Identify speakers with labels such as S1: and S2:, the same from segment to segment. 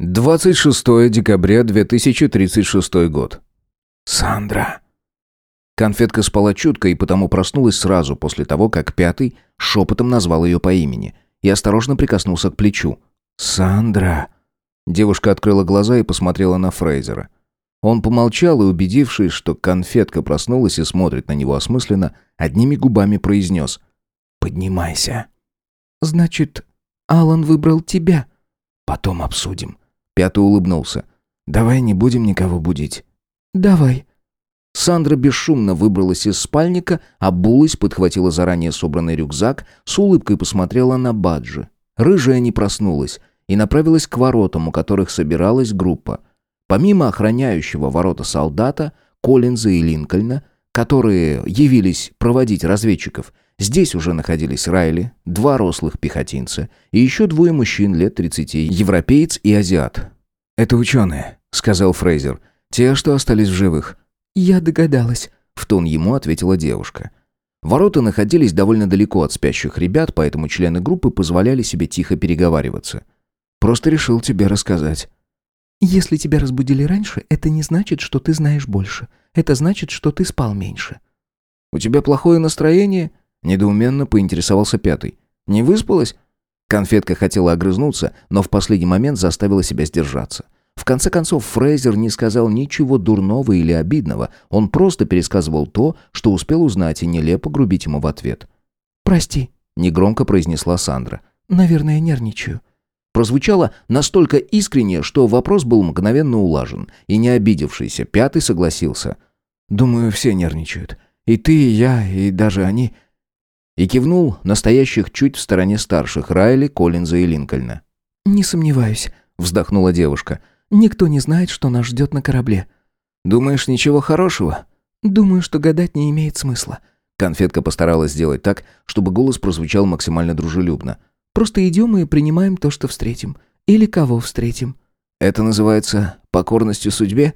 S1: 26 декабря 2036 год.
S2: «Сандра!»
S1: Конфетка спала чутко и потому проснулась сразу после того, как пятый шепотом назвал ее по имени и осторожно прикоснулся к плечу.
S2: «Сандра!»
S1: Девушка открыла глаза и посмотрела на Фрейзера. Он помолчал и, убедившись, что конфетка проснулась и смотрит на него осмысленно, одними губами произнес
S2: «Поднимайся».
S3: «Значит, Алан выбрал тебя?»
S2: «Потом обсудим».
S1: Пятый улыбнулся.
S2: «Давай не будем никого будить».
S3: «Давай».
S1: Сандра бесшумно выбралась из спальника, обулась, подхватила заранее собранный рюкзак, с улыбкой посмотрела на Баджи. Рыжая не проснулась и направилась к воротам, у которых собиралась группа. Помимо охраняющего ворота солдата, Коллинза и Линкольна, которые явились проводить разведчиков, здесь уже находились Райли, два рослых пехотинца и еще двое мужчин лет 30, европеец и азиат.
S2: «Это ученые», — сказал Фрейзер. «Те, что остались в живых».
S3: «Я догадалась», —
S1: в тон ему ответила девушка. Ворота находились довольно далеко от спящих ребят, поэтому члены группы позволяли себе тихо переговариваться.
S2: «Просто решил тебе рассказать».
S3: «Если тебя разбудили раньше, это не значит, что ты знаешь больше. Это значит, что ты спал меньше».
S1: «У тебя плохое настроение?» — недоуменно поинтересовался пятый. «Не выспалась?» Конфетка хотела огрызнуться, но в последний момент заставила себя сдержаться. В конце концов, Фрейзер не сказал ничего дурного или обидного, он просто пересказывал то, что успел узнать, и нелепо грубить ему в ответ.
S3: «Прости», —
S1: негромко произнесла Сандра.
S3: «Наверное, нервничаю».
S1: Прозвучало настолько искренне, что вопрос был мгновенно улажен, и не обидевшийся пятый согласился.
S2: «Думаю, все нервничают. И ты, и я, и даже они...»
S1: И кивнул настоящих чуть в стороне старших Райли, Коллинза и Линкольна.
S3: «Не сомневаюсь», — вздохнула девушка. Никто не знает, что нас ждет на корабле».
S2: «Думаешь, ничего хорошего?»
S3: «Думаю, что гадать не имеет смысла».
S1: Конфетка постаралась сделать так, чтобы голос прозвучал максимально дружелюбно.
S3: «Просто идем и принимаем то, что встретим. Или кого встретим».
S1: «Это называется покорностью судьбе?»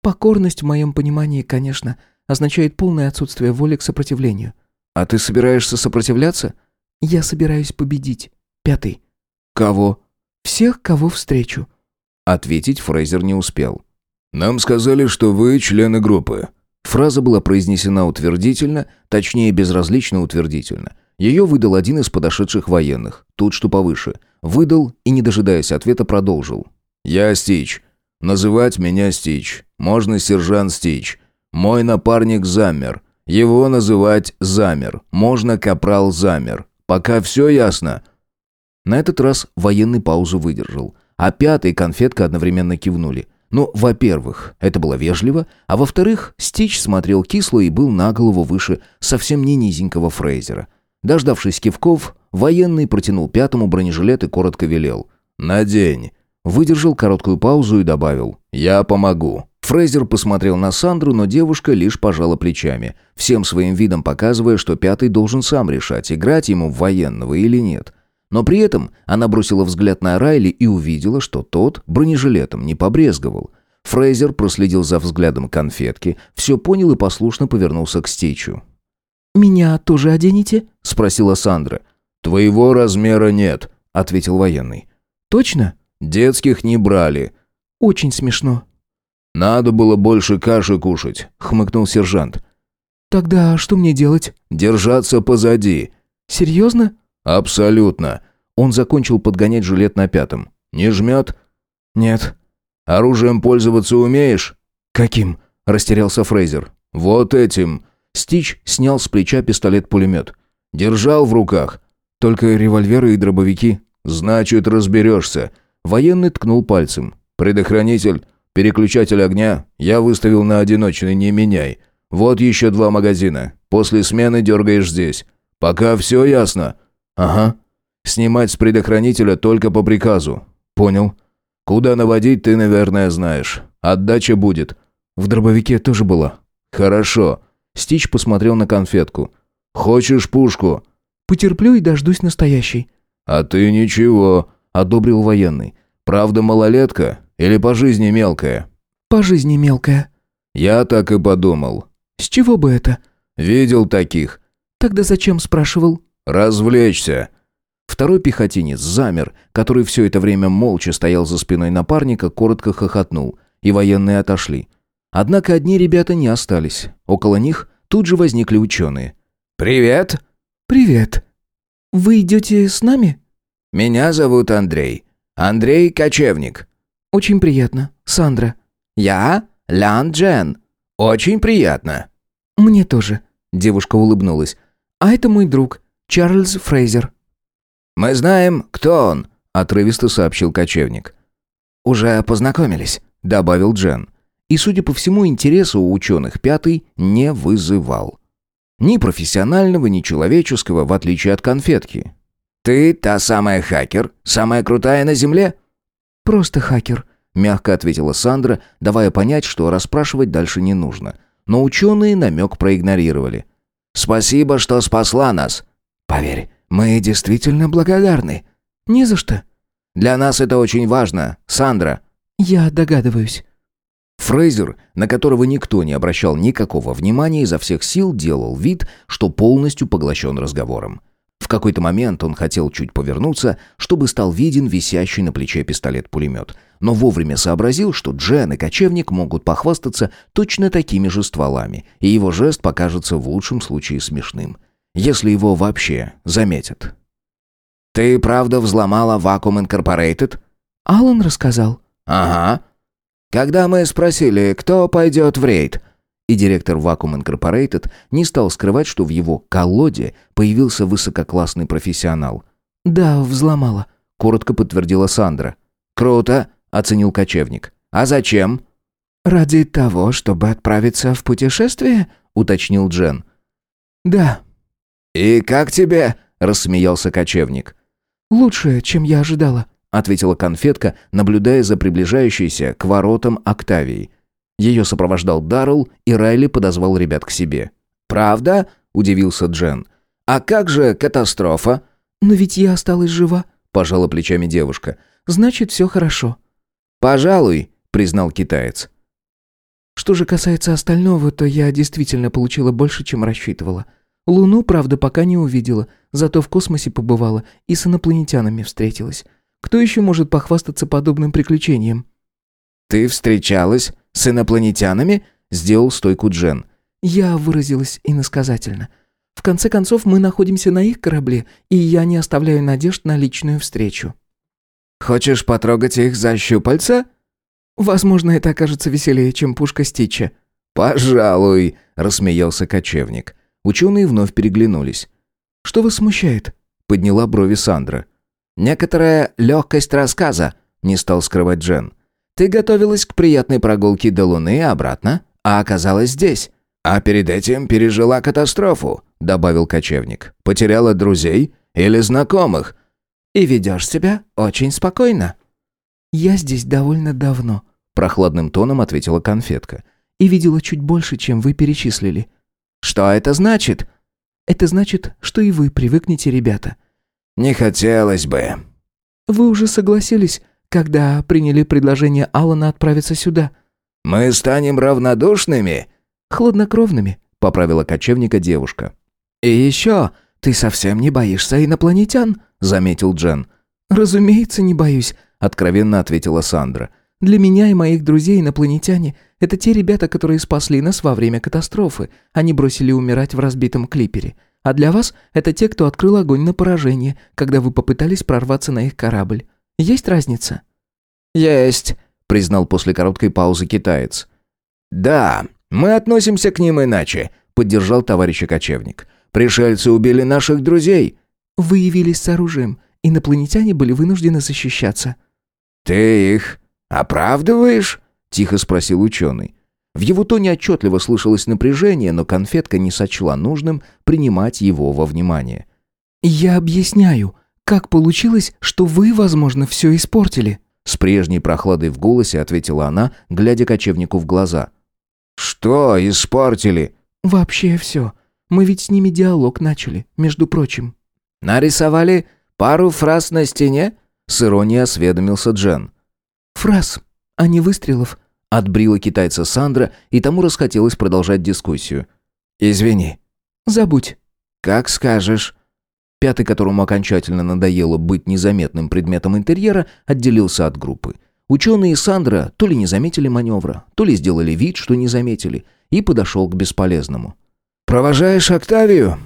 S3: «Покорность, в моем понимании, конечно, означает полное отсутствие воли к сопротивлению».
S1: «А ты собираешься сопротивляться?»
S3: «Я собираюсь победить. Пятый».
S1: «Кого?»
S3: «Всех, кого встречу».
S1: Ответить Фрейзер не успел.
S2: «Нам сказали, что вы члены группы».
S1: Фраза была произнесена утвердительно, точнее безразлично утвердительно. Ее выдал один из подошедших военных, тут что повыше. Выдал и, не дожидаясь ответа, продолжил.
S2: «Я Стич. Называть меня Стич. Можно сержант Стич. Мой напарник замер. Его называть замер. Можно капрал замер. Пока все ясно?»
S1: На этот раз военный паузу выдержал – а пятый и конфетка одновременно кивнули. Ну, во-первых, это было вежливо, а во-вторых, Стич смотрел кисло и был на голову выше совсем не низенького Фрейзера. Дождавшись кивков, военный протянул пятому бронежилет и коротко велел.
S2: «Надень».
S1: Выдержал короткую паузу и добавил.
S2: «Я помогу».
S1: Фрейзер посмотрел на Сандру, но девушка лишь пожала плечами, всем своим видом показывая, что пятый должен сам решать, играть ему в военного или нет. Но при этом она бросила взгляд на Райли и увидела, что тот бронежилетом не побрезговал. Фрейзер проследил за взглядом конфетки, все понял и послушно повернулся к Стичу.
S3: «Меня тоже оденете?»
S1: – спросила Сандра.
S2: «Твоего размера нет», – ответил военный.
S3: «Точно?»
S2: «Детских не брали».
S3: «Очень смешно».
S2: «Надо было больше каши кушать», – хмыкнул сержант.
S3: «Тогда что мне делать?»
S2: «Держаться позади».
S3: «Серьезно?»
S2: «Абсолютно».
S1: Он закончил подгонять жилет на пятом.
S2: «Не жмет?»
S1: «Нет».
S2: «Оружием пользоваться умеешь?»
S1: «Каким?» – растерялся Фрейзер.
S2: «Вот этим».
S1: Стич снял с плеча пистолет-пулемет.
S2: «Держал в руках?»
S1: «Только револьверы и дробовики».
S2: «Значит, разберешься».
S1: Военный ткнул пальцем.
S2: «Предохранитель, переключатель огня. Я выставил на одиночный, не меняй. Вот еще два магазина. После смены дергаешь здесь. Пока все ясно?»
S1: «Ага.
S2: Снимать с предохранителя только по приказу».
S1: «Понял».
S2: «Куда наводить, ты, наверное, знаешь. Отдача будет».
S1: «В дробовике тоже было».
S2: «Хорошо».
S1: Стич посмотрел на конфетку.
S2: «Хочешь пушку?»
S3: «Потерплю и дождусь настоящей».
S2: «А ты ничего», — одобрил военный. «Правда малолетка или по жизни мелкая?»
S3: «По жизни мелкая».
S2: «Я так и подумал».
S3: «С чего бы это?»
S2: «Видел таких».
S3: «Тогда зачем спрашивал?»
S2: «Развлечься».
S1: Второй пехотинец замер, который все это время молча стоял за спиной напарника, коротко хохотнул, и военные отошли. Однако одни ребята не остались. Около них тут же возникли ученые.
S2: «Привет!»
S3: «Привет. Вы идете с нами?»
S2: «Меня зовут Андрей. Андрей Кочевник».
S3: «Очень приятно. Сандра».
S2: «Я Лян Джен. Очень приятно».
S3: «Мне тоже».
S1: Девушка улыбнулась.
S3: «А это мой друг, Чарльз Фрейзер».
S2: «Мы знаем, кто он», — отрывисто сообщил кочевник.
S1: «Уже познакомились», — добавил Джен. И, судя по всему, интереса у ученых пятый не вызывал. Ни профессионального, ни человеческого, в отличие от конфетки.
S2: «Ты та самая хакер, самая крутая на Земле?»
S3: «Просто хакер», —
S1: мягко ответила Сандра, давая понять, что расспрашивать дальше не нужно. Но ученые намек проигнорировали.
S2: «Спасибо, что спасла нас».
S1: «Поверь, мы действительно благодарны».
S3: «Не за что».
S2: «Для нас это очень важно, Сандра».
S3: «Я догадываюсь».
S1: Фрейзер, на которого никто не обращал никакого внимания, изо всех сил делал вид, что полностью поглощен разговором. В какой-то момент он хотел чуть повернуться, чтобы стал виден висящий на плече пистолет-пулемет, но вовремя сообразил, что Джен и кочевник могут похвастаться точно такими же стволами, и его жест покажется в лучшем случае смешным, если его вообще заметят.
S2: «Ты правда взломала Vacuum Incorporated?»
S3: Алан рассказал.
S2: «Ага. Когда мы спросили, кто пойдет в рейд,
S1: и директор Vacuum Incorporated не стал скрывать, что в его колоде появился высококлассный профессионал.
S3: «Да, взломала», —
S1: коротко подтвердила Сандра.
S2: «Круто», — оценил кочевник. «А зачем?»
S3: «Ради того, чтобы отправиться в путешествие?» — уточнил Джен. «Да».
S2: «И как тебе?» — рассмеялся кочевник.
S3: «Лучше, чем я ожидала»,
S1: ответила конфетка, наблюдая за приближающейся к воротам Октавией. Ее сопровождал Даррелл, и Райли подозвал ребят к себе.
S2: «Правда?» – удивился Джен. «А как же катастрофа?»
S3: «Но ведь я осталась жива», –
S1: пожала плечами девушка.
S3: «Значит, все хорошо».
S2: «Пожалуй», – признал китаец.
S3: «Что же касается остального, то я действительно получила больше, чем рассчитывала. Луну, правда, пока не увидела, зато в космосе побывала и с инопланетянами встретилась. Кто еще может похвастаться подобным приключением?»
S2: «Ты встречалась с инопланетянами?» — сделал стойку Джен.
S3: «Я выразилась иносказательно. В конце концов, мы находимся на их корабле, и я не оставляю надежд на личную встречу».
S2: «Хочешь потрогать их за щупальца?»
S3: «Возможно, это окажется веселее, чем пушка Стича».
S2: «Пожалуй», — рассмеялся кочевник.
S1: Ученые вновь переглянулись.
S3: «Что вас смущает?»
S1: — подняла брови Сандра.
S2: «Некоторая легкость рассказа», — не стал скрывать Джен. «Ты готовилась к приятной прогулке до Луны и обратно, а оказалась здесь. А перед этим пережила катастрофу», — добавил кочевник. «Потеряла друзей или знакомых. И ведешь себя очень спокойно».
S3: «Я здесь довольно давно», — прохладным тоном ответила конфетка. «И видела чуть больше, чем вы перечислили».
S2: «Что это значит?»
S3: «Это значит, что и вы привыкнете, ребята.
S2: «Не хотелось бы».
S3: «Вы уже согласились, когда приняли предложение Алана отправиться сюда?»
S2: «Мы станем равнодушными?»
S3: «Хладнокровными», — поправила кочевника девушка.
S2: «И еще, ты совсем не боишься инопланетян?» — заметил Джен.
S3: «Разумеется, не боюсь», — откровенно ответила Сандра. «Для меня и моих друзей инопланетяне — это те ребята, которые спасли нас во время катастрофы. Они бросили умирать в разбитом клипере. А для вас это те, кто открыл огонь на поражение, когда вы попытались прорваться на их корабль. Есть разница?»
S2: «Есть», — признал после короткой паузы китаец. «Да, мы относимся к ним иначе», — поддержал товарищ кочевник. «Пришельцы убили наших друзей».
S3: «Вы явились с оружием. Инопланетяне были вынуждены защищаться».
S2: «Ты их оправдываешь?» — тихо спросил ученый.
S1: В его тоне отчетливо слышалось напряжение, но конфетка не сочла нужным принимать его во внимание.
S3: «Я объясняю, как получилось, что вы, возможно, все испортили?»
S1: С прежней прохладой в голосе ответила она, глядя кочевнику в глаза.
S2: «Что испортили?»
S3: «Вообще все. Мы ведь с ними диалог начали, между прочим».
S2: «Нарисовали пару фраз на стене?» С иронией осведомился Джен.
S3: «Фраз, а не выстрелов»,
S1: Отбрила китайца Сандра, и тому расхотелось продолжать дискуссию.
S2: «Извини».
S3: «Забудь».
S2: «Как скажешь».
S1: Пятый, которому окончательно надоело быть незаметным предметом интерьера, отделился от группы. Ученые Сандра то ли не заметили маневра, то ли сделали вид, что не заметили, и подошел к бесполезному.
S2: «Провожаешь Октавию?»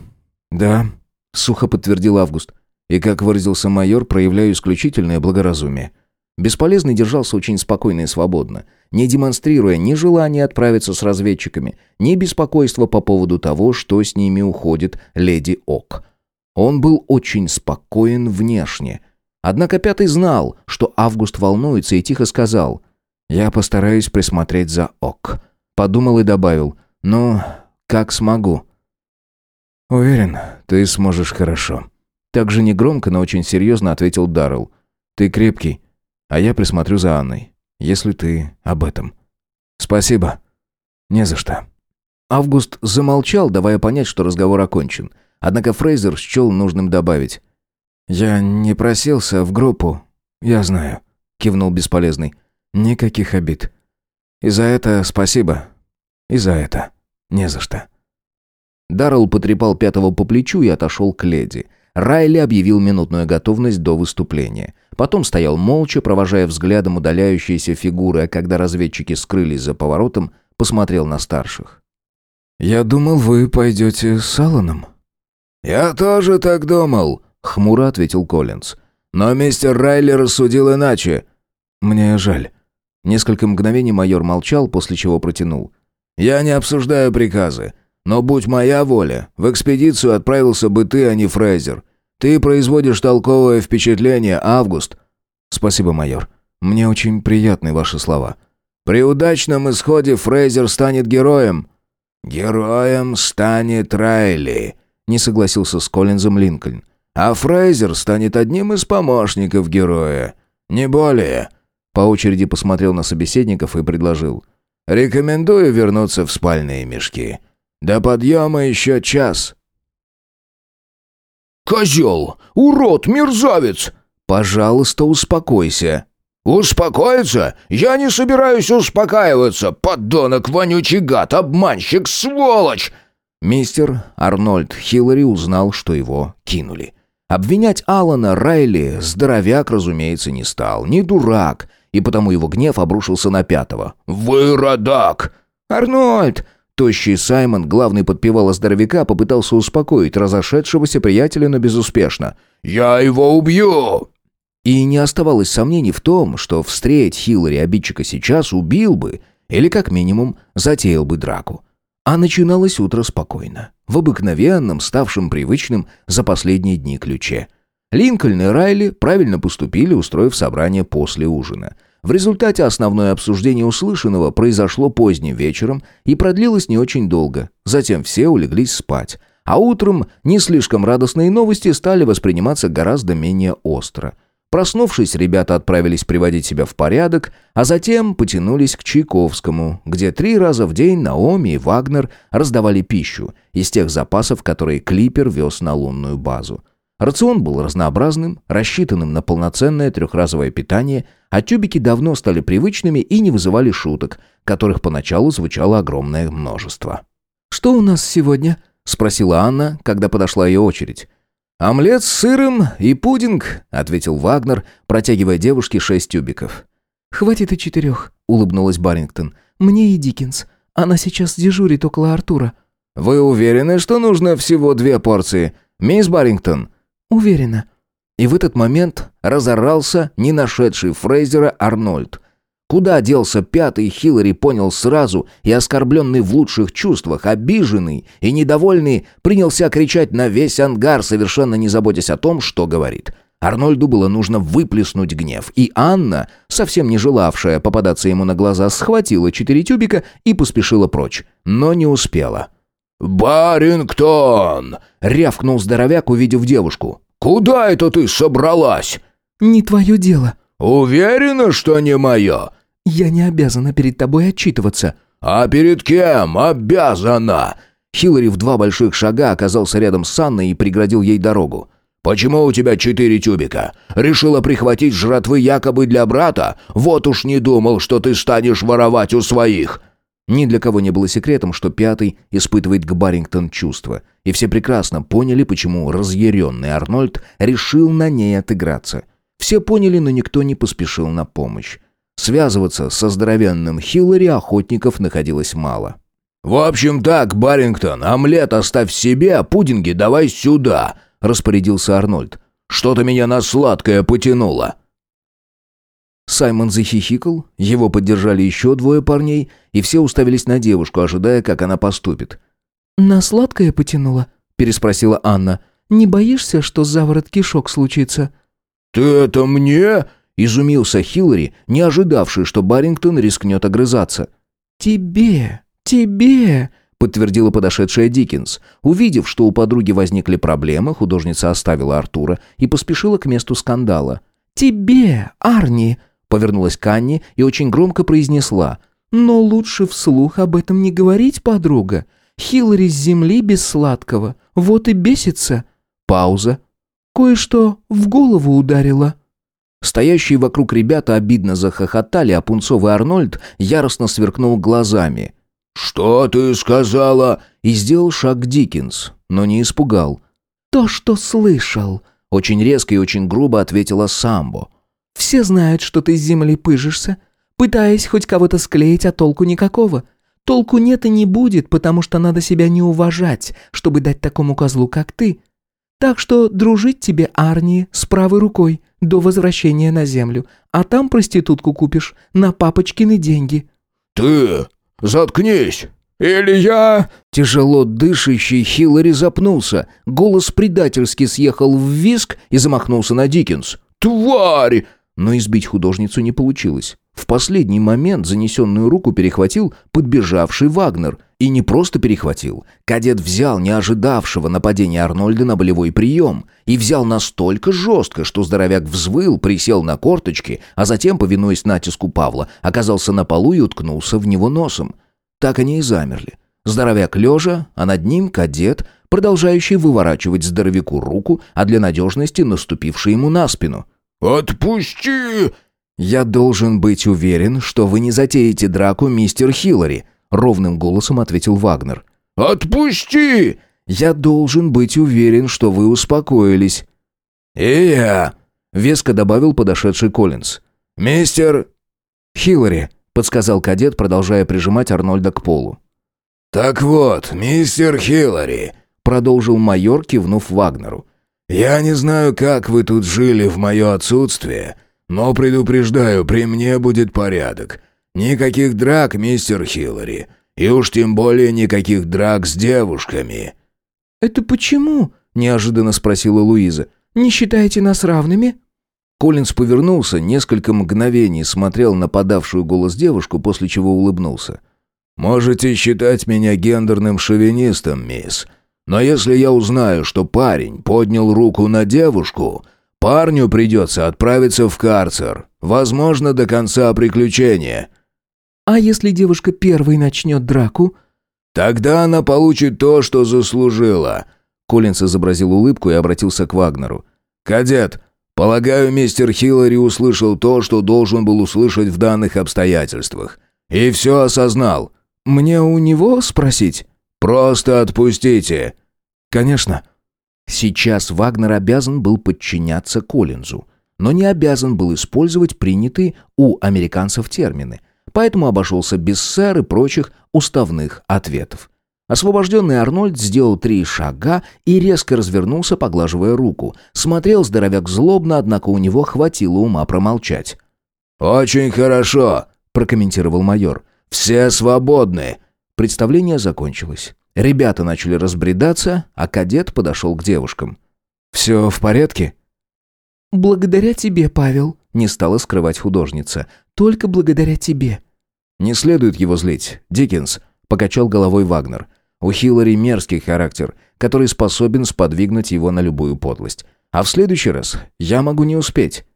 S1: «Да», — сухо подтвердил Август. И, как выразился майор, проявляю исключительное благоразумие. Бесполезный держался очень спокойно и свободно, не демонстрируя ни желания отправиться с разведчиками, ни беспокойства по поводу того, что с ними уходит леди Ок. Он был очень спокоен внешне. Однако Пятый знал, что Август волнуется, и тихо сказал «Я постараюсь присмотреть за Ок». Подумал и добавил «Ну, как смогу». «Уверен, ты сможешь хорошо». Так же негромко, но очень серьезно ответил Даррелл. «Ты крепкий, а я присмотрю за Анной, если ты об этом». «Спасибо». «Не за что». Август замолчал, давая понять, что разговор окончен. Однако Фрейзер счел нужным добавить. «Я не просился в группу, я знаю», — кивнул Бесполезный. «Никаких обид. И за это спасибо. И за это не за что». Даррелл потрепал пятого по плечу и отошел к леди. Райли объявил минутную готовность до выступления. Потом стоял молча, провожая взглядом удаляющиеся фигуры, а когда разведчики скрылись за поворотом, посмотрел на старших. «Я думал, вы пойдете с Алланом».
S2: «Я тоже так думал», — хмуро ответил Коллинз. «Но мистер Райли рассудил иначе».
S1: «Мне жаль». Несколько мгновений майор молчал, после чего протянул.
S2: «Я не обсуждаю приказы. Но будь моя воля, в экспедицию отправился бы ты, а не Фрейзер. Ты производишь толковое впечатление, Август».
S1: «Спасибо, майор. Мне очень приятны ваши слова».
S2: «При удачном исходе Фрейзер станет героем». «Героем станет Райли», — не согласился с Коллинзом Линкольн. «А Фрейзер станет одним из помощников героя. Не более».
S1: По очереди посмотрел на собеседников и предложил.
S2: «Рекомендую вернуться в спальные мешки. До подъема еще час».
S4: «Козел! Урод! Мерзавец!»
S1: «Пожалуйста, успокойся».
S4: «Успокоиться? Я не собираюсь успокаиваться! Подонок, вонючий гад, обманщик, сволочь!»
S1: Мистер Арнольд Хиллари узнал, что его кинули. Обвинять Алана Райли здоровяк, разумеется, не стал, не дурак, и потому его гнев обрушился на пятого.
S4: «Вы родак!»
S1: «Арнольд!» Тощий Саймон, главный подпевал здоровяка, попытался успокоить разошедшегося приятеля, но безуспешно.
S4: «Я его убью!»
S1: И не оставалось сомнений в том, что встреть Хиллари обидчика сейчас убил бы, или как минимум затеял бы драку. А начиналось утро спокойно, в обыкновенном, ставшем привычным за последние дни ключе. Линкольн и Райли правильно поступили, устроив собрание после ужина – в результате основное обсуждение услышанного произошло поздним вечером и продлилось не очень долго. Затем все улеглись спать. А утром не слишком радостные новости стали восприниматься гораздо менее остро. Проснувшись, ребята отправились приводить себя в порядок, а затем потянулись к Чайковскому, где три раза в день Наоми и Вагнер раздавали пищу из тех запасов, которые Клипер вез на лунную базу. Рацион был разнообразным, рассчитанным на полноценное трехразовое питание, а тюбики давно стали привычными и не вызывали шуток, которых поначалу звучало огромное множество.
S3: «Что у нас сегодня?» — спросила Анна, когда подошла ее очередь.
S1: «Омлет с сыром и пудинг», — ответил Вагнер, протягивая девушке шесть тюбиков.
S3: «Хватит и четырех», — улыбнулась Барингтон. «Мне и Диккенс. Она сейчас дежурит около Артура».
S1: «Вы уверены, что нужно всего две порции? Мисс Барингтон?»
S3: «Уверена».
S1: И в этот момент разорался не нашедший Фрейзера Арнольд. Куда делся пятый, Хиллари понял сразу, и оскорбленный в лучших чувствах, обиженный и недовольный, принялся кричать на весь ангар, совершенно не заботясь о том, что говорит. Арнольду было нужно выплеснуть гнев, и Анна, совсем не желавшая попадаться ему на глаза, схватила четыре тюбика и поспешила прочь, но не успела.
S4: «Барингтон!»
S1: — рявкнул здоровяк, увидев девушку.
S4: «Куда это ты собралась?»
S3: «Не твое дело».
S4: «Уверена, что не мое?»
S3: «Я не обязана перед тобой отчитываться».
S4: «А перед кем обязана?»
S1: Хиллари в два больших шага оказался рядом с Анной и преградил ей дорогу.
S4: «Почему у тебя четыре тюбика? Решила прихватить жратвы якобы для брата? Вот уж не думал, что ты станешь воровать у своих!»
S1: Ни для кого не было секретом, что пятый испытывает к Баррингтон чувства, и все прекрасно поняли, почему разъяренный Арнольд решил на ней отыграться. Все поняли, но никто не поспешил на помощь. Связываться со здоровенным Хиллари охотников находилось мало.
S4: «В общем так, Баррингтон, омлет оставь себе, а пудинги давай сюда», — распорядился Арнольд. «Что-то меня на сладкое потянуло».
S1: Саймон захихикал, его поддержали еще двое парней, и все уставились на девушку, ожидая, как она поступит.
S3: «На сладкое потянуло?» – переспросила Анна. «Не боишься, что заворот кишок случится?»
S4: «Ты это мне?»
S1: – изумился Хиллари, не ожидавший, что Баррингтон рискнет огрызаться.
S3: «Тебе, тебе!» – подтвердила подошедшая Диккенс. Увидев, что у подруги возникли проблемы, художница оставила Артура и поспешила к месту скандала. «Тебе, Арни!»
S1: Повернулась к Анне и очень громко произнесла.
S3: «Но лучше вслух об этом не говорить, подруга. Хиллари с земли без сладкого. Вот и бесится».
S1: Пауза.
S3: «Кое-что в голову ударило».
S1: Стоящие вокруг ребята обидно захохотали, а пунцовый Арнольд яростно сверкнул глазами.
S4: «Что ты сказала?»
S1: И сделал шаг Диккенс, но не испугал.
S3: «То, что слышал», —
S1: очень резко и очень грубо ответила Самбо.
S3: Все знают, что ты с земли пыжишься, пытаясь хоть кого-то склеить, а толку никакого. Толку нет и не будет, потому что надо себя не уважать, чтобы дать такому козлу, как ты. Так что дружить тебе, Арни, с правой рукой до возвращения на землю, а там проститутку купишь на папочкины деньги».
S4: «Ты заткнись!» «Или я...»
S1: Тяжело дышащий Хиллари запнулся. Голос предательски съехал в виск и замахнулся на Диккенс.
S4: «Тварь!»
S1: но избить художницу не получилось. В последний момент занесенную руку перехватил подбежавший Вагнер. И не просто перехватил. Кадет взял не ожидавшего нападения Арнольда на болевой прием. И взял настолько жестко, что здоровяк взвыл, присел на корточки, а затем, повинуясь натиску Павла, оказался на полу и уткнулся в него носом. Так они и замерли. Здоровяк лежа, а над ним кадет, продолжающий выворачивать здоровяку руку, а для надежности наступивший ему на спину.
S4: «Отпусти!»
S1: «Я должен быть уверен, что вы не затеете драку, мистер Хиллари», — ровным голосом ответил Вагнер.
S4: «Отпусти!»
S1: «Я должен быть уверен, что вы успокоились».
S4: «И я», —
S1: веско добавил подошедший Коллинз.
S4: «Мистер...»
S1: «Хиллари», — подсказал кадет, продолжая прижимать Арнольда к полу.
S4: «Так вот, мистер Хиллари», —
S1: продолжил майор, кивнув Вагнеру.
S4: «Я не знаю, как вы тут жили в мое отсутствие, но предупреждаю, при мне будет порядок. Никаких драк, мистер Хиллари, и уж тем более никаких драк с девушками».
S3: «Это почему?» – неожиданно спросила Луиза. «Не считаете нас равными?»
S1: Коллинз повернулся, несколько мгновений смотрел на подавшую голос девушку, после чего улыбнулся.
S4: «Можете считать меня гендерным шовинистом, мисс, но если я узнаю, что парень поднял руку на девушку, парню придется отправиться в карцер, возможно, до конца приключения».
S3: «А если девушка первой начнет драку?»
S4: «Тогда она получит то, что заслужила».
S1: Коллинс изобразил улыбку и обратился к Вагнеру.
S4: «Кадет, полагаю, мистер Хиллари услышал то, что должен был услышать в данных обстоятельствах. И все осознал».
S1: «Мне у него спросить?»
S4: «Просто отпустите!»
S1: «Конечно». Сейчас Вагнер обязан был подчиняться Коллинзу, но не обязан был использовать принятые у американцев термины, поэтому обошелся без сэр и прочих уставных ответов. Освобожденный Арнольд сделал три шага и резко развернулся, поглаживая руку. Смотрел здоровяк злобно, однако у него хватило ума промолчать.
S4: «Очень хорошо», — прокомментировал майор. «Все свободны.
S1: Представление закончилось. Ребята начали разбредаться, а кадет подошел к девушкам. «Все в порядке?»
S3: «Благодаря тебе, Павел», —
S1: не стала скрывать художница.
S3: «Только благодаря тебе».
S1: «Не следует его злить, Диккенс», — покачал головой Вагнер. «У Хиллари мерзкий характер, который способен сподвигнуть его на любую подлость. А в следующий раз я могу не успеть».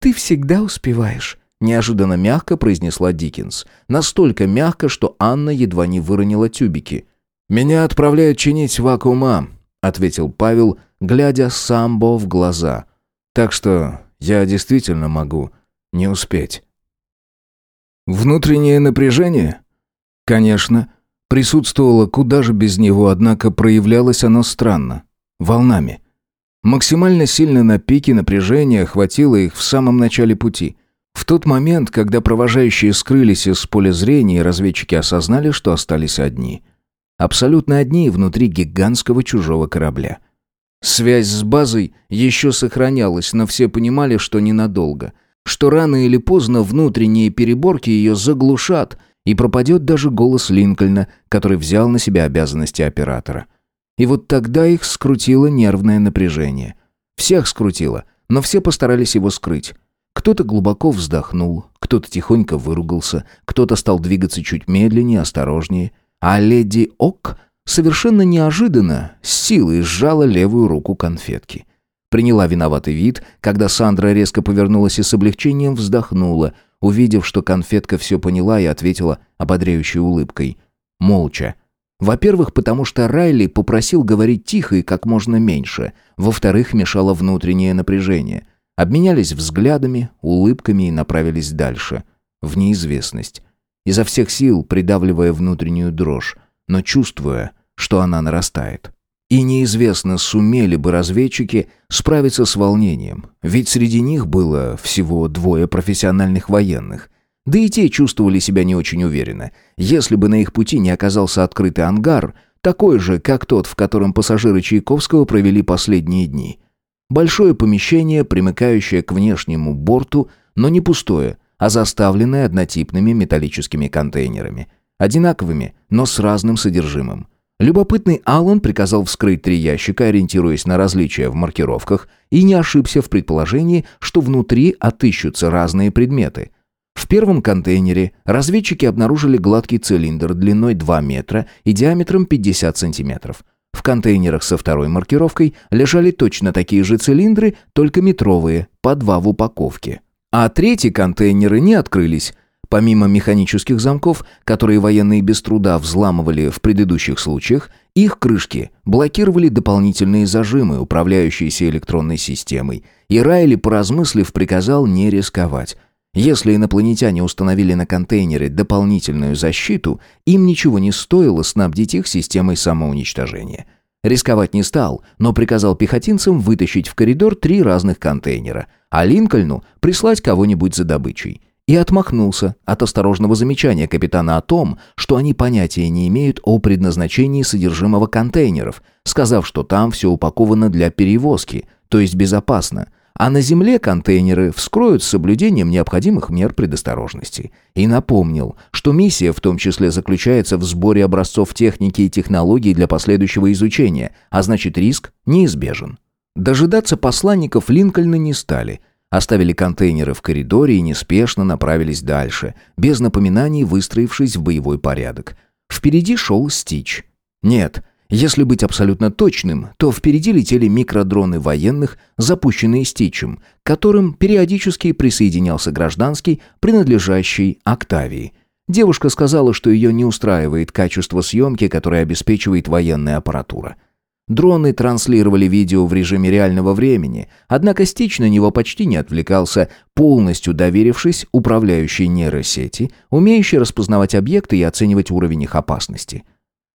S3: «Ты всегда успеваешь»,
S1: Неожиданно мягко произнесла Диккенс. Настолько мягко, что Анна едва не выронила тюбики. «Меня отправляют чинить вакуума», — ответил Павел, глядя Самбо в глаза. «Так что я действительно могу не успеть». «Внутреннее напряжение?» Конечно, присутствовало куда же без него, однако проявлялось оно странно. Волнами. Максимально сильно на пике напряжения хватило их в самом начале пути. В тот момент, когда провожающие скрылись из поля зрения, разведчики осознали, что остались одни. Абсолютно одни внутри гигантского чужого корабля. Связь с базой еще сохранялась, но все понимали, что ненадолго. Что рано или поздно внутренние переборки ее заглушат, и пропадет даже голос Линкольна, который взял на себя обязанности оператора. И вот тогда их скрутило нервное напряжение. Всех скрутило, но все постарались его скрыть. Кто-то глубоко вздохнул, кто-то тихонько выругался, кто-то стал двигаться чуть медленнее, осторожнее. А леди Ок совершенно неожиданно с силой сжала левую руку конфетки. Приняла виноватый вид, когда Сандра резко повернулась и с облегчением вздохнула – увидев, что конфетка все поняла и ответила ободряющей улыбкой. Молча. Во-первых, потому что Райли попросил говорить тихо и как можно меньше. Во-вторых, мешало внутреннее напряжение. Обменялись взглядами, улыбками и направились дальше. В неизвестность. Изо всех сил придавливая внутреннюю дрожь, но чувствуя, что она нарастает. И неизвестно, сумели бы разведчики справиться с волнением, ведь среди них было всего двое профессиональных военных. Да и те чувствовали себя не очень уверенно. Если бы на их пути не оказался открытый ангар, такой же, как тот, в котором пассажиры Чайковского провели последние дни. Большое помещение, примыкающее к внешнему борту, но не пустое, а заставленное однотипными металлическими контейнерами. Одинаковыми, но с разным содержимым. Любопытный Аллан приказал вскрыть три ящика, ориентируясь на различия в маркировках, и не ошибся в предположении, что внутри отыщутся разные предметы. В первом контейнере разведчики обнаружили гладкий цилиндр длиной 2 метра и диаметром 50 сантиметров. В контейнерах со второй маркировкой лежали точно такие же цилиндры, только метровые, по два в упаковке. А третьи контейнеры не открылись, Помимо механических замков, которые военные без труда взламывали в предыдущих случаях, их крышки блокировали дополнительные зажимы, управляющиеся электронной системой. И Райли, поразмыслив, приказал не рисковать. Если инопланетяне установили на контейнере дополнительную защиту, им ничего не стоило снабдить их системой самоуничтожения. Рисковать не стал, но приказал пехотинцам вытащить в коридор три разных контейнера, а Линкольну прислать кого-нибудь за добычей. И отмахнулся от осторожного замечания капитана о том, что они понятия не имеют о предназначении содержимого контейнеров, сказав, что там все упаковано для перевозки, то есть безопасно, а на земле контейнеры вскроют с соблюдением необходимых мер предосторожности. И напомнил, что миссия в том числе заключается в сборе образцов техники и технологий для последующего изучения, а значит риск неизбежен. Дожидаться посланников Линкольна не стали – Оставили контейнеры в коридоре и неспешно направились дальше, без напоминаний выстроившись в боевой порядок. Впереди шел Стич. Нет, если быть абсолютно точным, то впереди летели микродроны военных, запущенные Стичем, к которым периодически присоединялся гражданский, принадлежащий Октавии. Девушка сказала, что ее не устраивает качество съемки, которое обеспечивает военная аппаратура. Дроны транслировали видео в режиме реального времени, однако Стич на него почти не отвлекался, полностью доверившись управляющей нейросети, умеющей распознавать объекты и оценивать уровень их опасности.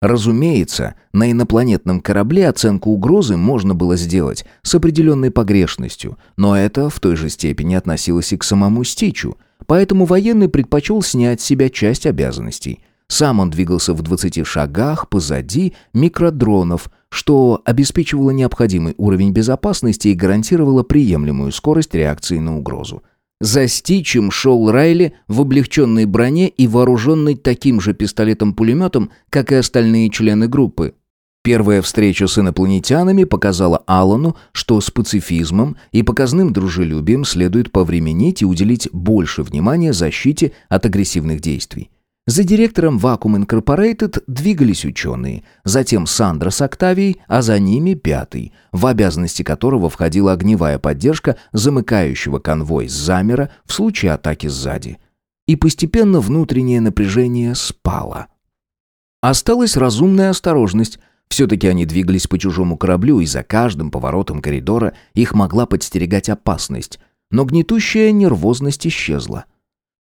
S1: Разумеется, на инопланетном корабле оценку угрозы можно было сделать с определенной погрешностью, но это в той же степени относилось и к самому Стичу, поэтому военный предпочел снять с себя часть обязанностей. Сам он двигался в 20 шагах позади микродронов, что обеспечивало необходимый уровень безопасности и гарантировало приемлемую скорость реакции на угрозу. За Стичем шел Райли в облегченной броне и вооруженный таким же пистолетом-пулеметом, как и остальные члены группы. Первая встреча с инопланетянами показала Алану, что с пацифизмом и показным дружелюбием следует повременить и уделить больше внимания защите от агрессивных действий. За директором Vacuum Incorporated двигались ученые, затем Сандра с Октавией, а за ними пятый, в обязанности которого входила огневая поддержка замыкающего конвой с замера в случае атаки сзади. И постепенно внутреннее напряжение спало. Осталась разумная осторожность. Все-таки они двигались по чужому кораблю, и за каждым поворотом коридора их могла подстерегать опасность. Но гнетущая нервозность исчезла.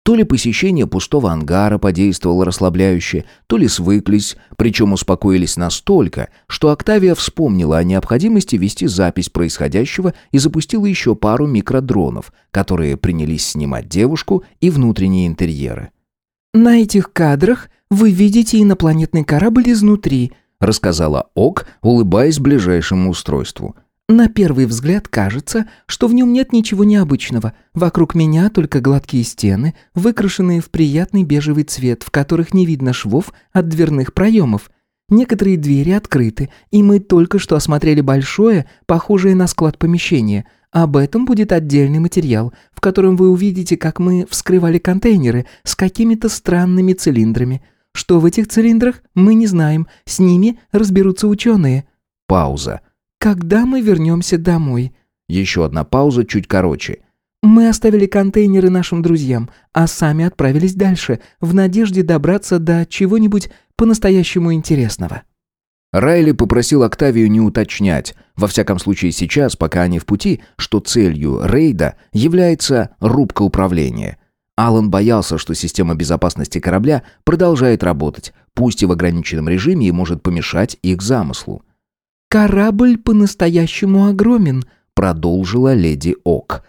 S1: То ли посещение пустого ангара подействовало расслабляюще, то ли свыклись, причем успокоились настолько, что Октавия вспомнила о необходимости вести запись происходящего и запустила еще пару микродронов, которые принялись снимать девушку и внутренние интерьеры.
S3: «На этих кадрах вы видите инопланетный корабль изнутри»,
S1: рассказала Ок, улыбаясь ближайшему устройству –
S3: на первый взгляд кажется, что в нем нет ничего необычного. Вокруг меня только гладкие стены, выкрашенные в приятный бежевый цвет, в которых не видно швов от дверных проемов. Некоторые двери открыты, и мы только что осмотрели большое, похожее на склад помещение. Об этом будет отдельный материал, в котором вы увидите, как мы вскрывали контейнеры с какими-то странными цилиндрами. Что в этих цилиндрах, мы не знаем, с ними разберутся ученые.
S1: Пауза.
S3: «Когда мы вернемся домой?»
S1: Еще одна пауза, чуть короче.
S3: «Мы оставили контейнеры нашим друзьям, а сами отправились дальше, в надежде добраться до чего-нибудь по-настоящему интересного».
S1: Райли попросил Октавию не уточнять, во всяком случае сейчас, пока они в пути, что целью рейда является рубка управления. Алан боялся, что система безопасности корабля продолжает работать, пусть и в ограниченном режиме и может помешать их замыслу.
S3: «Корабль по-настоящему огромен», — продолжила леди Ок.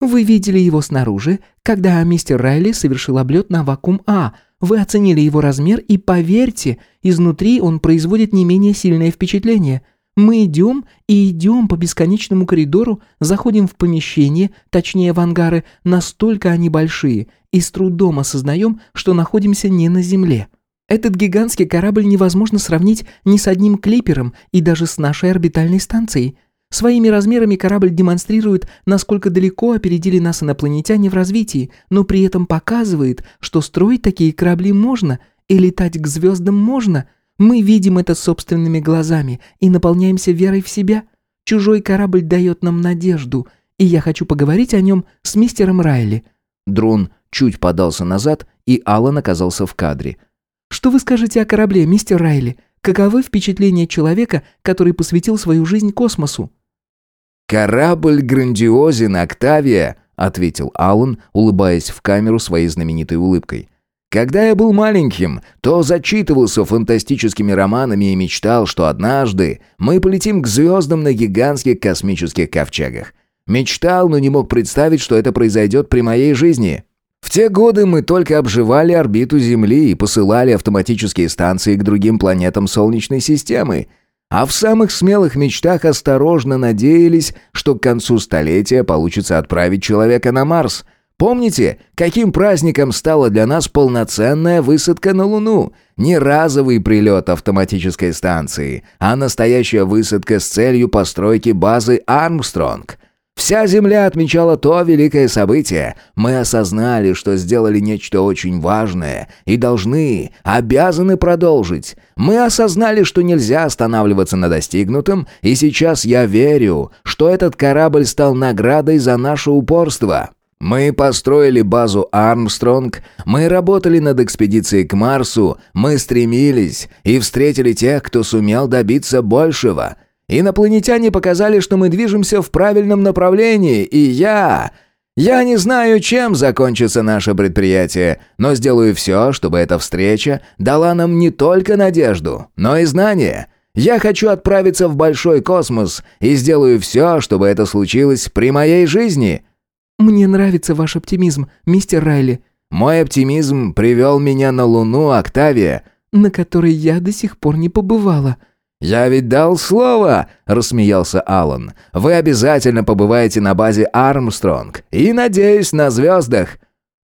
S3: «Вы видели его снаружи, когда мистер Райли совершил облет на вакуум-А. Вы оценили его размер, и поверьте, изнутри он производит не менее сильное впечатление. Мы идем и идем по бесконечному коридору, заходим в помещение, точнее в ангары, настолько они большие, и с трудом осознаем, что находимся не на Земле». Этот гигантский корабль невозможно сравнить ни с одним клипером и даже с нашей орбитальной станцией. Своими размерами корабль демонстрирует, насколько далеко опередили нас инопланетяне в развитии, но при этом показывает, что строить такие корабли можно и летать к звездам можно. Мы видим это собственными глазами и наполняемся верой в себя. Чужой корабль дает нам надежду, и я хочу поговорить о нем с мистером Райли».
S1: Дрон чуть подался назад, и Аллан оказался в кадре –
S3: что вы скажете о корабле, мистер Райли? Каковы впечатления человека, который посвятил свою жизнь космосу?»
S2: «Корабль грандиозен, Октавия», — ответил Аллан, улыбаясь в камеру своей знаменитой улыбкой. «Когда я был маленьким, то зачитывался фантастическими романами и мечтал, что однажды мы полетим к звездам на гигантских космических ковчегах. Мечтал, но не мог представить, что это произойдет при моей жизни. В те годы мы только обживали орбиту Земли и посылали автоматические станции к другим планетам Солнечной системы. А в самых смелых мечтах осторожно надеялись, что к концу столетия получится отправить человека на Марс. Помните, каким праздником стала для нас полноценная высадка на Луну? Не разовый прилет автоматической станции, а настоящая высадка с целью постройки базы «Армстронг». Вся Земля отмечала то великое событие. Мы осознали, что сделали нечто очень важное и должны, обязаны продолжить. Мы осознали, что нельзя останавливаться на достигнутом, и сейчас я верю, что этот корабль стал наградой за наше упорство. Мы построили базу Армстронг, мы работали над экспедицией к Марсу, мы стремились и встретили тех, кто сумел добиться большего – Инопланетяне показали, что мы движемся в правильном направлении, и я... Я не знаю, чем закончится наше предприятие, но сделаю все, чтобы эта встреча дала нам не только надежду, но и знания. Я хочу отправиться в большой космос и сделаю все, чтобы это случилось при моей жизни».
S3: «Мне нравится ваш оптимизм, мистер Райли».
S2: «Мой оптимизм привел меня на Луну, Октавия».
S3: «На которой я до сих пор не побывала»,
S2: «Я ведь дал слово!» – рассмеялся Алан. «Вы обязательно побываете на базе Армстронг и, надеюсь, на звездах».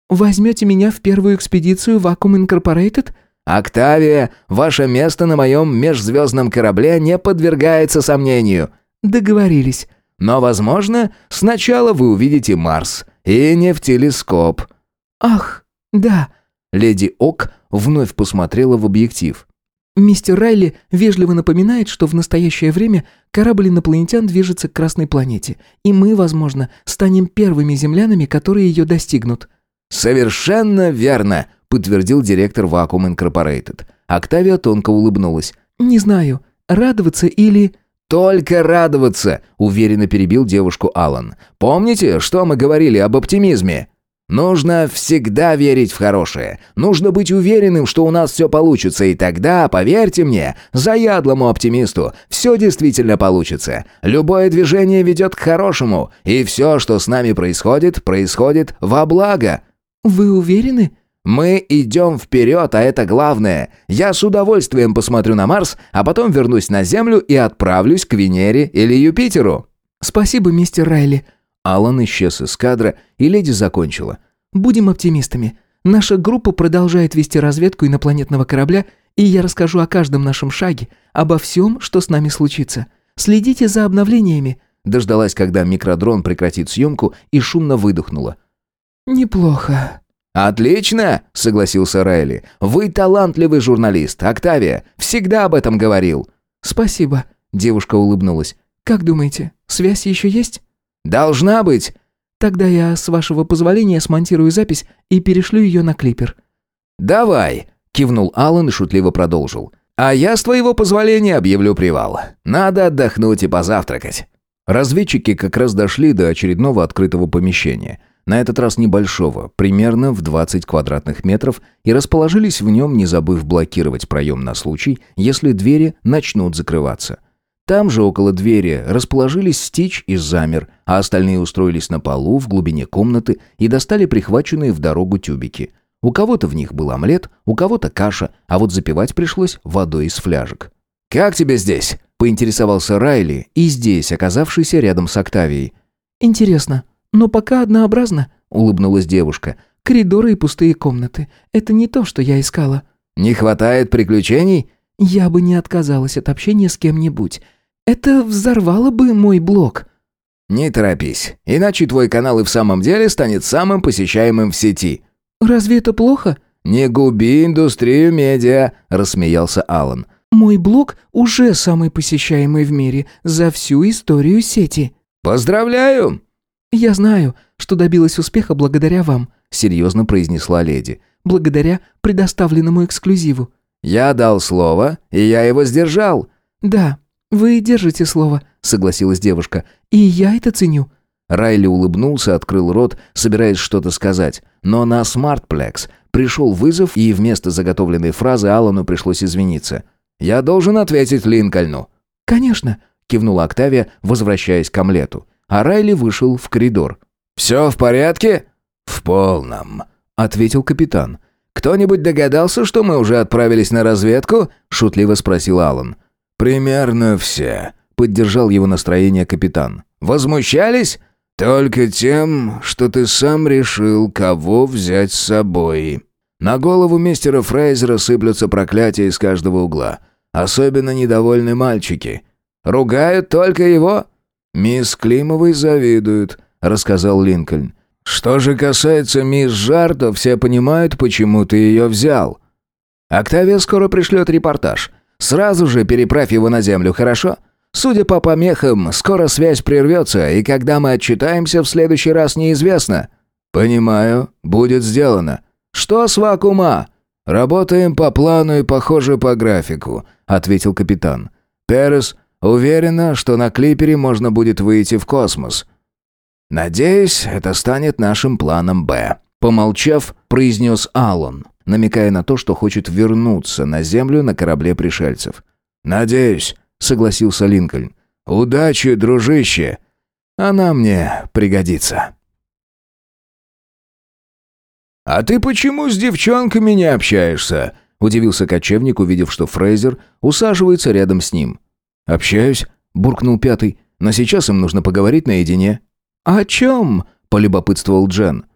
S3: «Возьмете меня в первую экспедицию Vacuum Incorporated?»
S2: «Октавия, ваше место на моем межзвездном корабле не подвергается сомнению».
S3: «Договорились».
S2: «Но, возможно, сначала вы увидите Марс, и не в телескоп».
S3: «Ах, да».
S1: Леди Ок вновь посмотрела в объектив.
S3: Мистер Райли вежливо напоминает, что в настоящее время корабль инопланетян движется к Красной планете, и мы, возможно, станем первыми землянами, которые ее достигнут».
S2: «Совершенно верно», — подтвердил директор Vacuum Incorporated. Октавия тонко улыбнулась.
S3: «Не знаю, радоваться или...»
S2: «Только радоваться», — уверенно перебил девушку Алан. «Помните, что мы говорили об оптимизме?»
S1: Нужно всегда верить в хорошее. Нужно быть уверенным, что у нас все получится, и тогда, поверьте мне, заядлому оптимисту, все действительно получится. Любое движение ведет к хорошему, и все, что с нами происходит, происходит во благо».
S3: «Вы уверены?»
S1: «Мы идем вперед, а это главное. Я с удовольствием посмотрю на Марс, а потом вернусь на Землю и отправлюсь к Венере или Юпитеру».
S3: «Спасибо, мистер Райли».
S1: Алан исчез из кадра, и леди закончила.
S3: «Будем оптимистами. Наша группа продолжает вести разведку инопланетного корабля, и я расскажу о каждом нашем шаге, обо всем, что с нами случится. Следите за обновлениями».
S1: Дождалась, когда микродрон прекратит съемку, и шумно выдохнула.
S3: «Неплохо».
S1: «Отлично!» — согласился Райли. «Вы талантливый журналист, Октавия. Всегда об этом говорил».
S3: «Спасибо», — девушка улыбнулась. «Как думаете, связь еще есть?»
S1: «Должна быть!»
S3: «Тогда я, с вашего позволения, смонтирую запись и перешлю ее на клипер».
S1: «Давай!» — кивнул Алан и шутливо продолжил. «А я, с твоего позволения, объявлю привал. Надо отдохнуть и позавтракать». Разведчики как раз дошли до очередного открытого помещения. На этот раз небольшого, примерно в 20 квадратных метров, и расположились в нем, не забыв блокировать проем на случай, если двери начнут закрываться. Там же около двери расположились Стич и Замер, а остальные устроились на полу в глубине комнаты и достали прихваченные в дорогу тюбики. У кого-то в них был омлет, у кого-то каша, а вот запивать пришлось водой из фляжек. «Как тебе здесь?» – поинтересовался Райли, и здесь, оказавшийся рядом с Октавией.
S3: «Интересно, но пока однообразно», – улыбнулась девушка. «Коридоры и пустые комнаты. Это не то, что я искала».
S1: «Не хватает приключений?»
S3: «Я бы не отказалась от общения с кем-нибудь. Это взорвало бы мой блог».
S1: «Не торопись, иначе твой канал и в самом деле станет самым посещаемым в сети».
S3: «Разве это плохо?»
S1: «Не губи индустрию медиа», — рассмеялся Алан.
S3: «Мой блог уже самый посещаемый в мире за всю историю сети».
S1: «Поздравляю!»
S3: «Я знаю, что добилась успеха благодаря вам», — серьезно произнесла леди. «Благодаря предоставленному эксклюзиву».
S1: «Я дал слово, и я его сдержал».
S3: «Да, «Вы держите слово», — согласилась девушка. «И я это ценю».
S1: Райли улыбнулся, открыл рот, собираясь что-то сказать. Но на смартплекс пришел вызов, и вместо заготовленной фразы Алану пришлось извиниться. «Я должен ответить Линкольну».
S3: «Конечно», — кивнула Октавия, возвращаясь к омлету. А Райли вышел в коридор.
S1: «Все в порядке?»
S2: «В полном», —
S1: ответил капитан. «Кто-нибудь догадался, что мы уже отправились на разведку?» — шутливо спросил Алан.
S2: «Примерно все», — поддержал его настроение капитан.
S1: «Возмущались?»
S2: «Только тем, что ты сам решил, кого взять с собой. На голову мистера Фрейзера сыплются проклятия из каждого угла. Особенно недовольны мальчики.
S1: Ругают только его?»
S2: «Мисс Климовой завидуют», — рассказал Линкольн. «Что же касается мисс Жар, все понимают, почему ты ее взял».
S1: «Октавия скоро пришлет репортаж. Сразу же переправь его на землю, хорошо? Судя по помехам, скоро связь прервется, и когда мы отчитаемся в следующий раз, неизвестно».
S2: «Понимаю, будет сделано».
S1: «Что с вакуума?»
S2: «Работаем по плану и, похоже, по графику», — ответил капитан. «Перес уверена, что на клипере можно будет выйти в космос».
S1: «Надеюсь, это станет нашим планом «Б», — помолчав, произнес Аллан намекая на то, что хочет вернуться на Землю на корабле пришельцев.
S2: «Надеюсь», — согласился Линкольн. «Удачи, дружище! Она мне пригодится».
S1: «А ты почему с девчонками не общаешься?» — удивился кочевник, увидев, что Фрейзер усаживается рядом с ним.
S2: «Общаюсь», — буркнул пятый, — «но сейчас им нужно поговорить наедине».
S1: «О чем?» — полюбопытствовал Джен.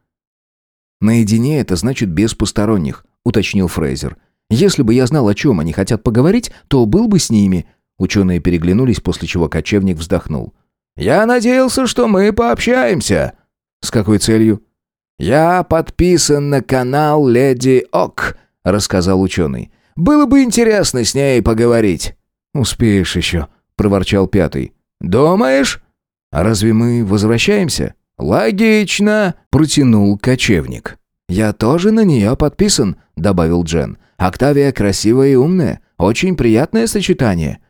S3: «Наедине это значит без посторонних», — уточнил Фрейзер. «Если бы я знал, о чем они хотят поговорить, то был бы с ними». Ученые переглянулись, после чего кочевник вздохнул.
S1: «Я надеялся, что мы пообщаемся».
S2: «С какой целью?»
S1: «Я подписан на канал Леди Ок», — рассказал ученый. «Было бы интересно с ней поговорить».
S2: «Успеешь еще», — проворчал пятый.
S1: «Думаешь?»
S2: «А разве мы возвращаемся?»
S1: «Логично», — протянул кочевник.
S3: «Я тоже на нее подписан», — добавил Джен. «Октавия красивая и умная. Очень приятное сочетание».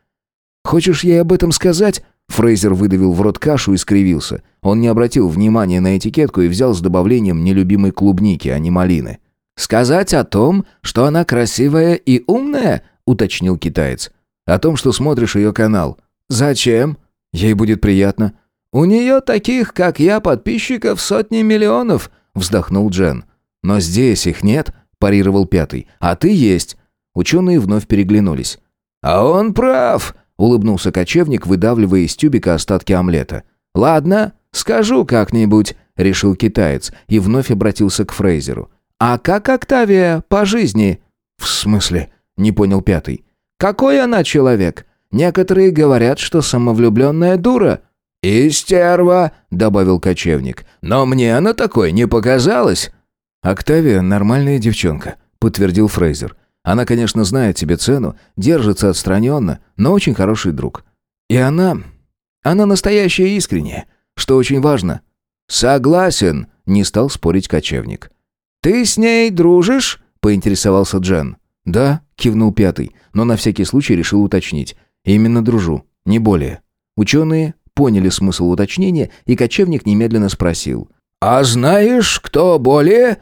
S3: «Хочешь ей об этом сказать?»
S1: Фрейзер выдавил в рот кашу и скривился. Он не обратил внимания на этикетку и взял с добавлением нелюбимой клубники, а не малины. «Сказать о том, что она красивая и умная?» — уточнил китаец. «О том, что смотришь ее канал». «Зачем?» «Ей будет приятно». «У нее таких, как я, подписчиков сотни миллионов», — вздохнул Джен. «Но здесь их нет», — парировал пятый. «А ты есть». Ученые вновь переглянулись. «А он прав», — улыбнулся кочевник, выдавливая из тюбика остатки омлета. «Ладно, скажу как-нибудь», — решил китаец и вновь обратился к Фрейзеру. «А как Октавия по жизни?» «В смысле?» — не понял пятый. «Какой она человек? Некоторые говорят, что самовлюбленная дура». «И стерва», — добавил кочевник. «Но мне она такой не показалась». «Октавия нормальная девчонка», — подтвердил Фрейзер. «Она, конечно, знает себе цену, держится отстраненно, но очень хороший друг. И она... она настоящая искренняя, что очень важно».
S2: «Согласен», — не стал спорить кочевник. «Ты с ней дружишь?» — поинтересовался Джен.
S1: «Да», — кивнул пятый, но на всякий случай решил уточнить. «Именно дружу, не более». Ученые поняли смысл уточнения, и кочевник немедленно спросил.
S2: «А знаешь, кто более?»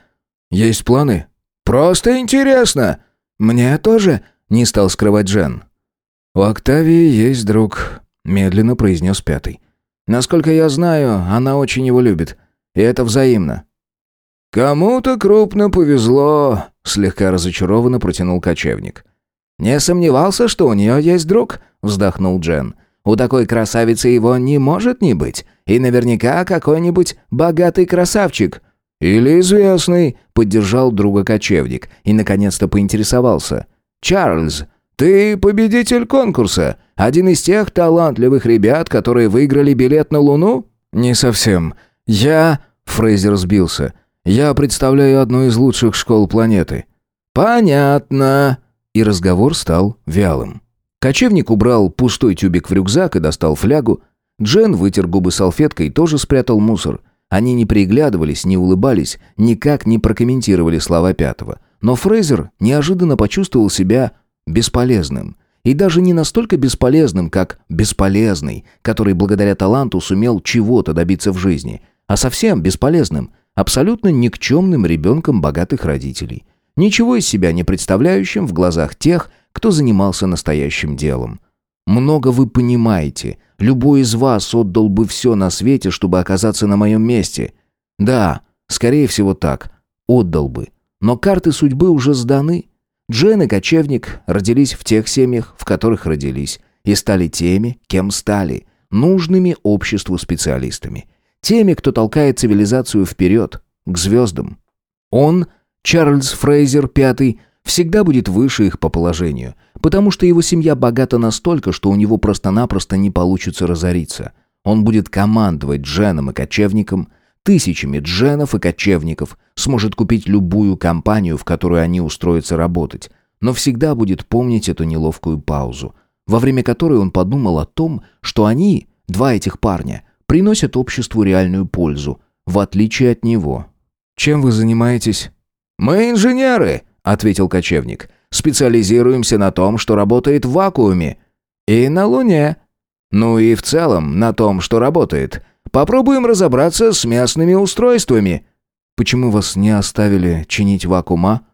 S1: «Есть планы?»
S2: «Просто интересно».
S1: «Мне тоже», — не стал скрывать Джен. «У Октавии есть друг», — медленно произнес пятый. «Насколько я знаю, она очень его любит. И это взаимно.
S2: «Кому-то крупно повезло», — слегка разочарованно протянул кочевник.
S3: «Не сомневался, что у нее есть друг», — вздохнул Джен. «У такой красавицы его не может не быть. И наверняка какой-нибудь богатый красавчик».
S2: «Или известный», —
S1: поддержал друга кочевник и, наконец-то, поинтересовался.
S2: «Чарльз, ты победитель конкурса? Один из тех талантливых ребят, которые выиграли билет на Луну?»
S1: «Не совсем. Я...» — Фрейзер сбился. Я представляю одну из лучших школ планеты».
S2: «Понятно».
S1: И разговор стал вялым. Кочевник убрал пустой тюбик в рюкзак и достал флягу. Джен вытер губы салфеткой и тоже спрятал мусор. Они не приглядывались, не улыбались, никак не прокомментировали слова пятого. Но Фрейзер неожиданно почувствовал себя бесполезным. И даже не настолько бесполезным, как бесполезный, который благодаря таланту сумел чего-то добиться в жизни, а совсем бесполезным, абсолютно никчемным ребенком богатых родителей, ничего из себя не представляющим в глазах тех, кто занимался настоящим делом. Много вы понимаете, любой из вас отдал бы все на свете, чтобы оказаться на моем месте. Да, скорее всего так, отдал бы. Но карты судьбы уже сданы. Джен и кочевник родились в тех семьях, в которых родились, и стали теми, кем стали, нужными обществу специалистами. Теми, кто толкает цивилизацию вперед, к звездам. Он, Чарльз Фрейзер V, всегда будет выше их по положению, потому что его семья богата настолько, что у него просто-напросто не получится разориться. Он будет командовать Дженом и кочевником, тысячами дженов и кочевников, сможет купить любую компанию, в которую они устроятся работать, но всегда будет помнить эту неловкую паузу, во время которой он подумал о том, что они, два этих парня, приносят обществу реальную пользу, в отличие от него. «Чем вы занимаетесь?»
S2: «Мы инженеры», — ответил кочевник. «Специализируемся на том, что работает в вакууме. И на Луне. Ну и в целом на том, что работает. Попробуем разобраться с местными устройствами».
S1: «Почему вас не оставили чинить вакуума?»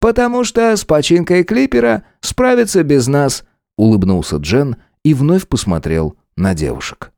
S3: «Потому что с починкой клипера справятся без нас», — улыбнулся Джен и вновь посмотрел на девушек.